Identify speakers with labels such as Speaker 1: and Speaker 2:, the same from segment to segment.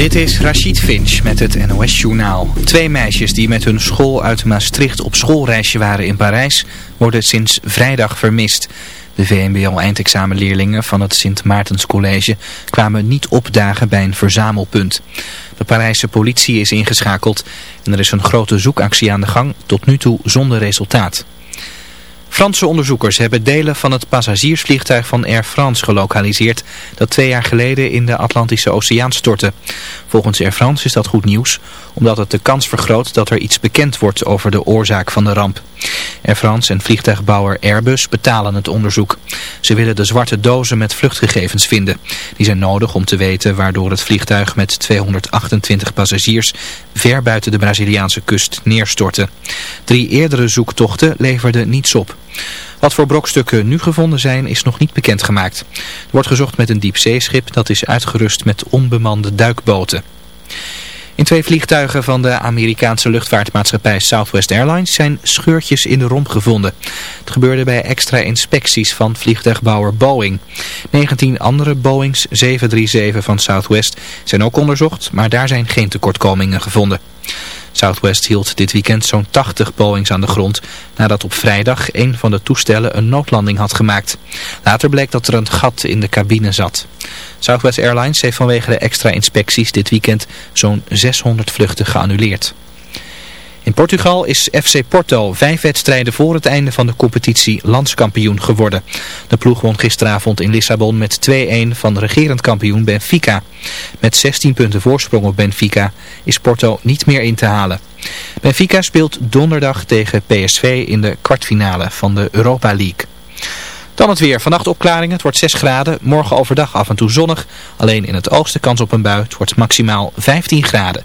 Speaker 1: Dit is Rachid Finch met het NOS-journaal. Twee meisjes die met hun school uit Maastricht op schoolreisje waren in Parijs... worden sinds vrijdag vermist. De VMBO-eindexamenleerlingen van het Sint Maartenscollege kwamen niet opdagen bij een verzamelpunt. De Parijse politie is ingeschakeld en er is een grote zoekactie aan de gang, tot nu toe zonder resultaat. Franse onderzoekers hebben delen van het passagiersvliegtuig van Air France gelokaliseerd dat twee jaar geleden in de Atlantische Oceaan stortte. Volgens Air France is dat goed nieuws, omdat het de kans vergroot dat er iets bekend wordt over de oorzaak van de ramp. Air France en vliegtuigbouwer Airbus betalen het onderzoek. Ze willen de zwarte dozen met vluchtgegevens vinden. Die zijn nodig om te weten waardoor het vliegtuig met 228 passagiers ver buiten de Braziliaanse kust neerstortte. Drie eerdere zoektochten leverden niets op. Wat voor brokstukken nu gevonden zijn is nog niet bekendgemaakt. Er wordt gezocht met een diepzeeschip dat is uitgerust met onbemande duikboten. In twee vliegtuigen van de Amerikaanse luchtvaartmaatschappij Southwest Airlines zijn scheurtjes in de romp gevonden. Het gebeurde bij extra inspecties van vliegtuigbouwer Boeing. 19 andere Boeings 737 van Southwest zijn ook onderzocht, maar daar zijn geen tekortkomingen gevonden. Southwest hield dit weekend zo'n 80 Boeings aan de grond nadat op vrijdag een van de toestellen een noodlanding had gemaakt. Later bleek dat er een gat in de cabine zat. Southwest Airlines heeft vanwege de extra inspecties dit weekend zo'n 600 vluchten geannuleerd. In Portugal is FC Porto vijf wedstrijden voor het einde van de competitie landskampioen geworden. De ploeg won gisteravond in Lissabon met 2-1 van regerend kampioen Benfica. Met 16 punten voorsprong op Benfica is Porto niet meer in te halen. Benfica speelt donderdag tegen PSV in de kwartfinale van de Europa League. Dan het weer. Vannacht opklaringen. Het wordt 6 graden. Morgen overdag af en toe zonnig. Alleen in het oosten kans op een bui. Het wordt maximaal 15 graden.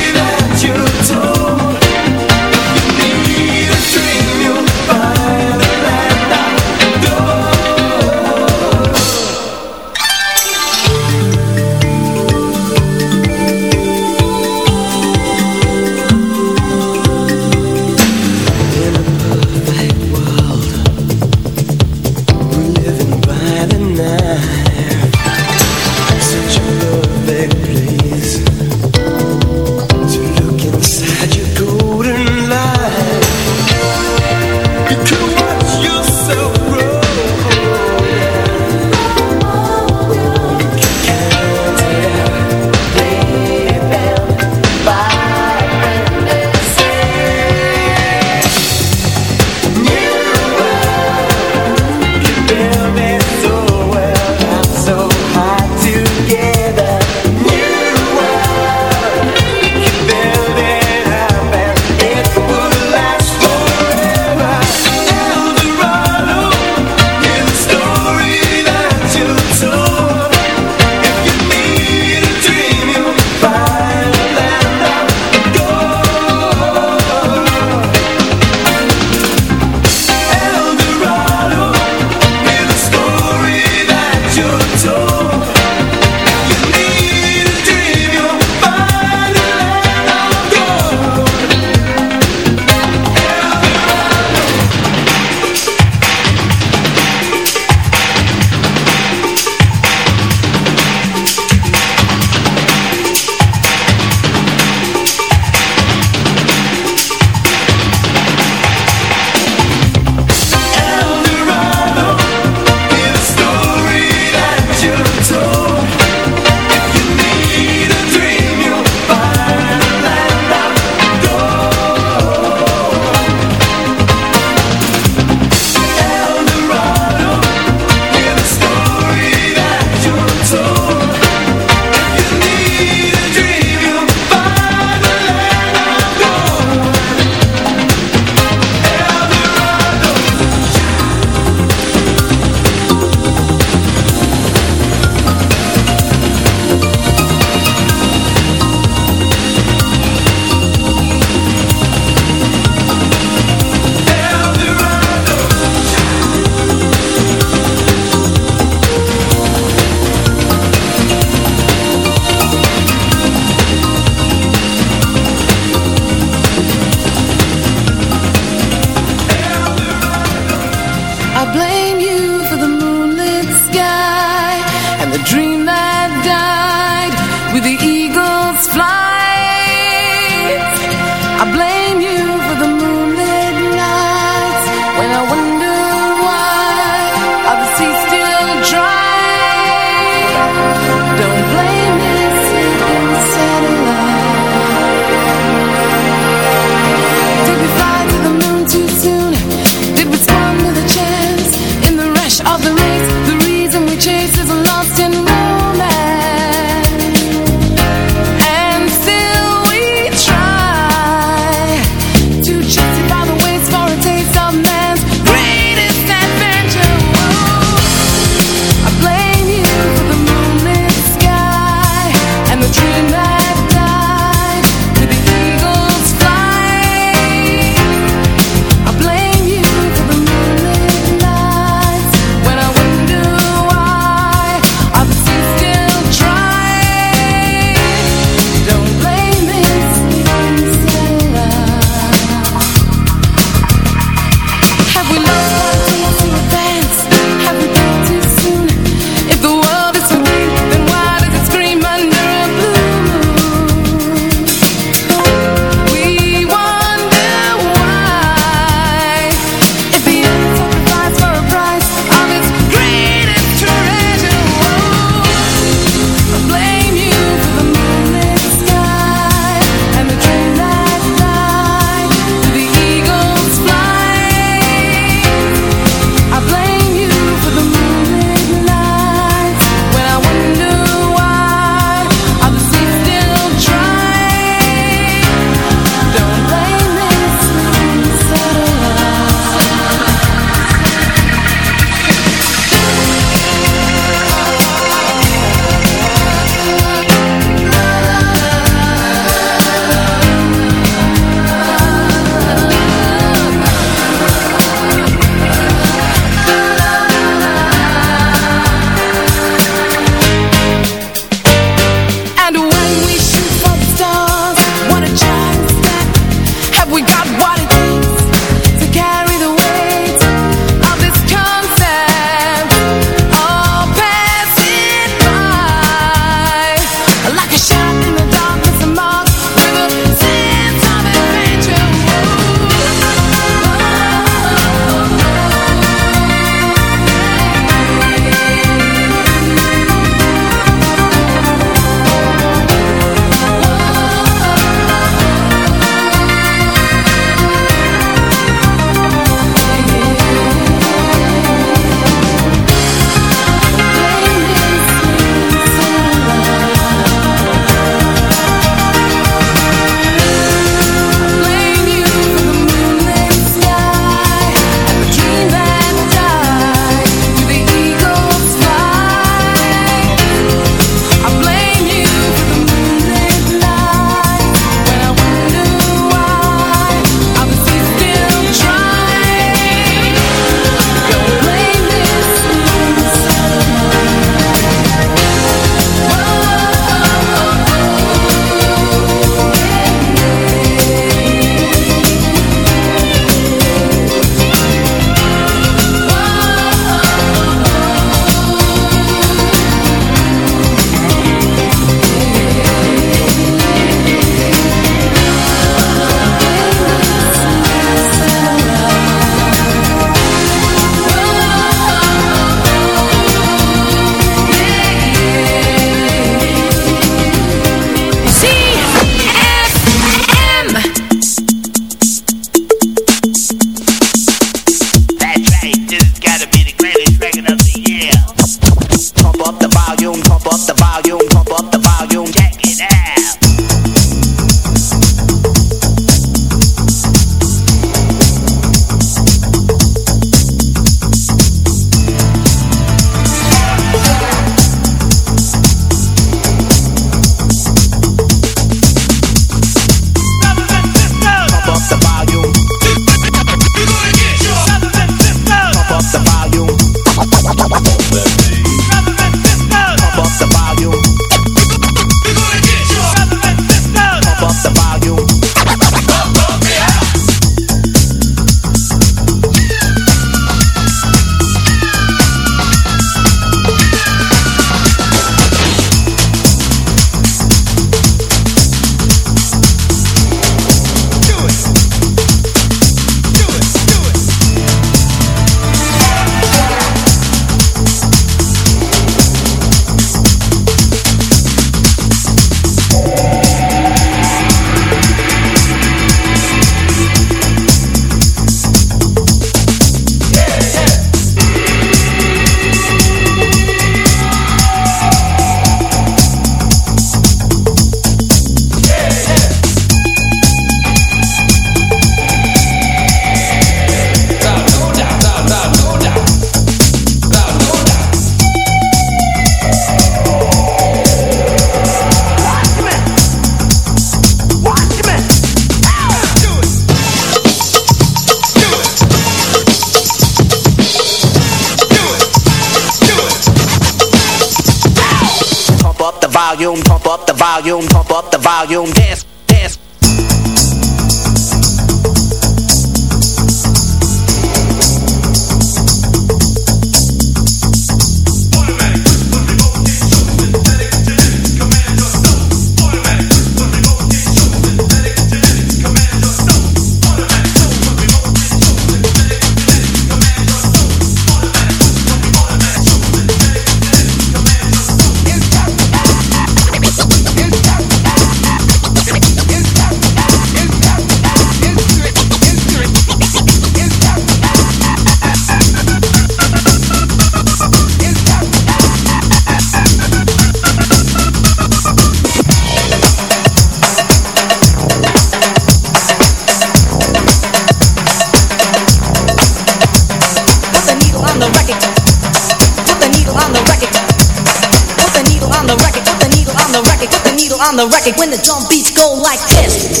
Speaker 2: Record when the drum beats go like this.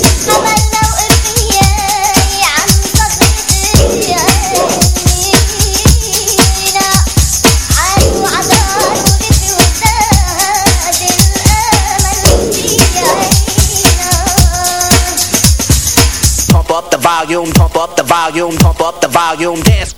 Speaker 3: Pump up the volume, pump up the volume, pump up the volume, dance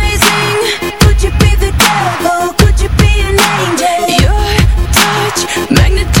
Speaker 4: Your touch magnetizing.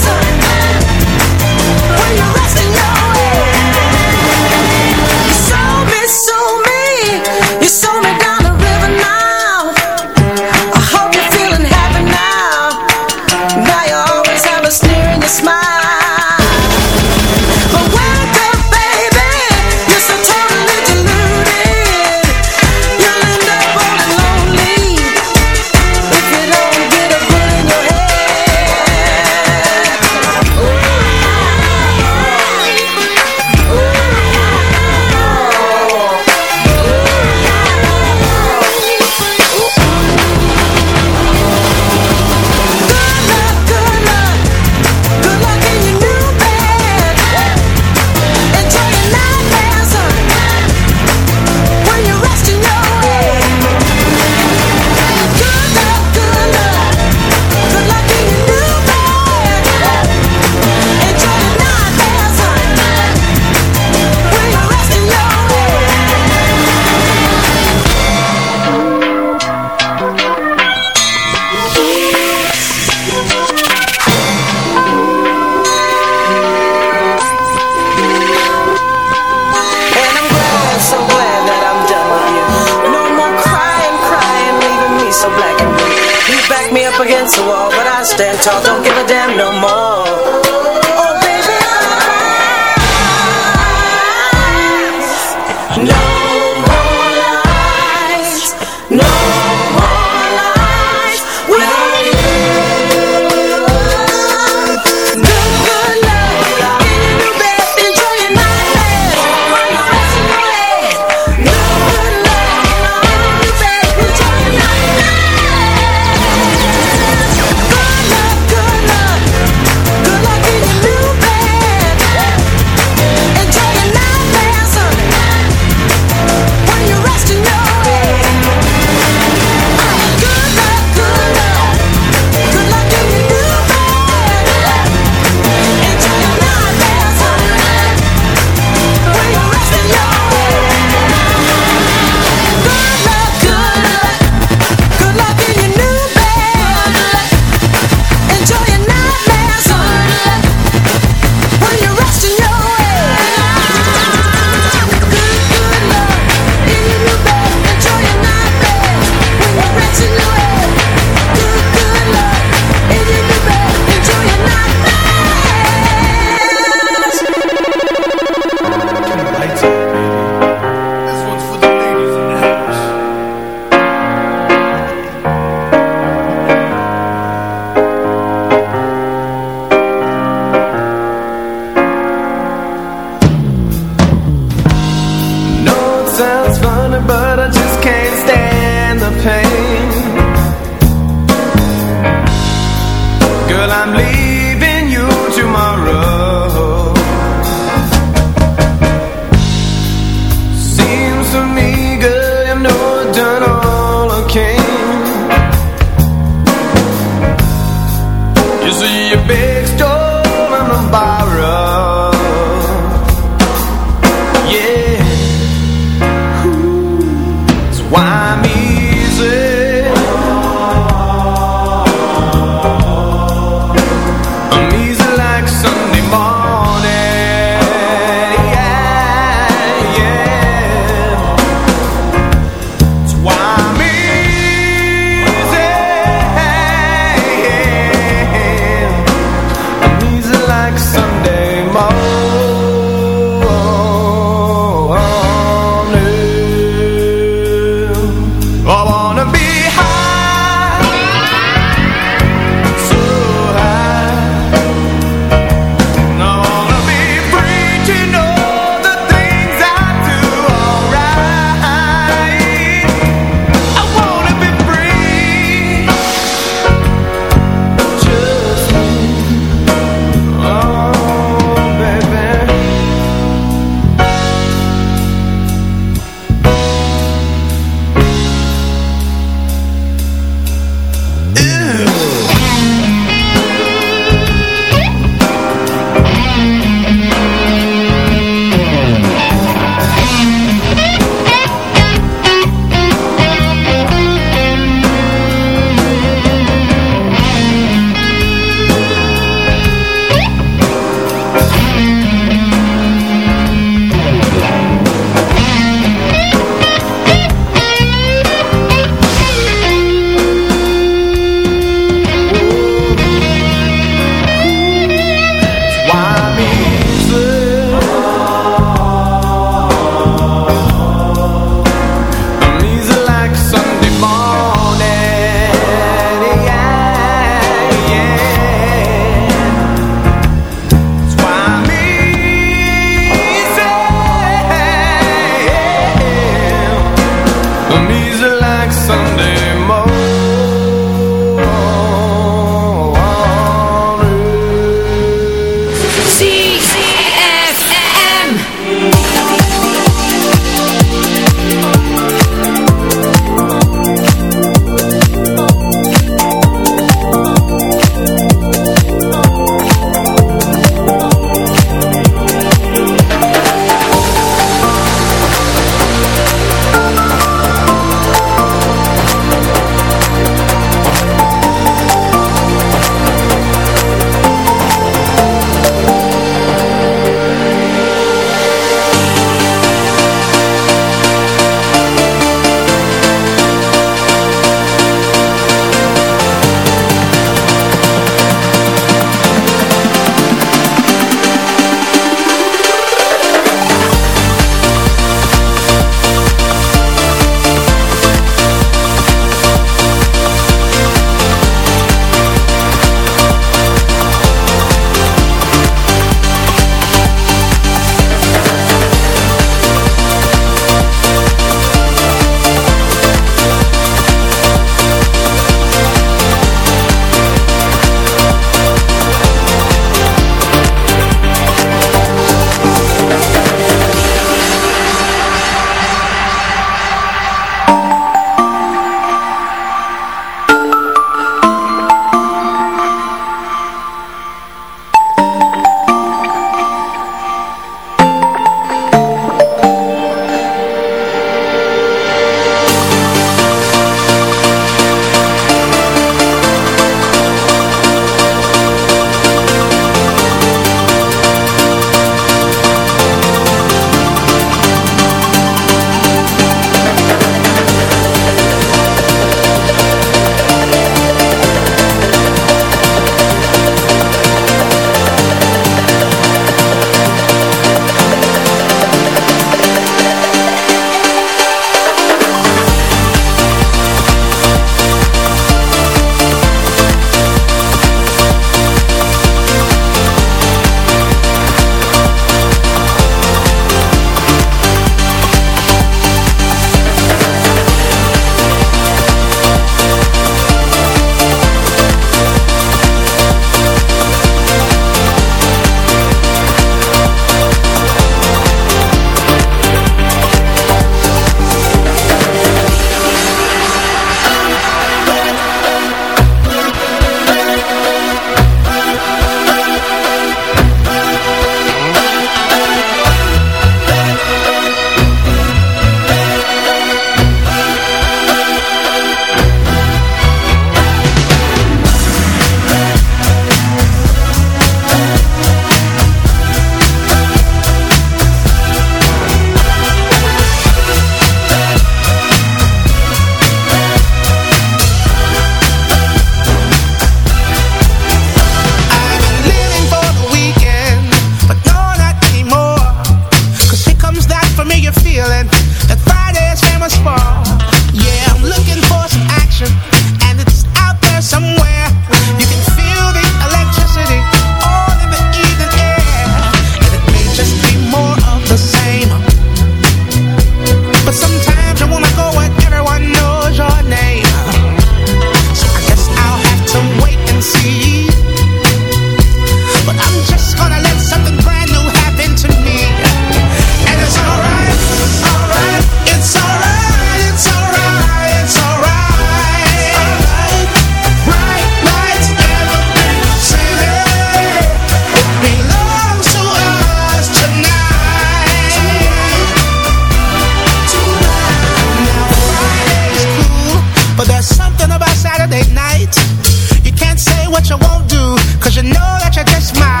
Speaker 5: Won't do. Cause you know that you're just my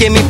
Speaker 6: give me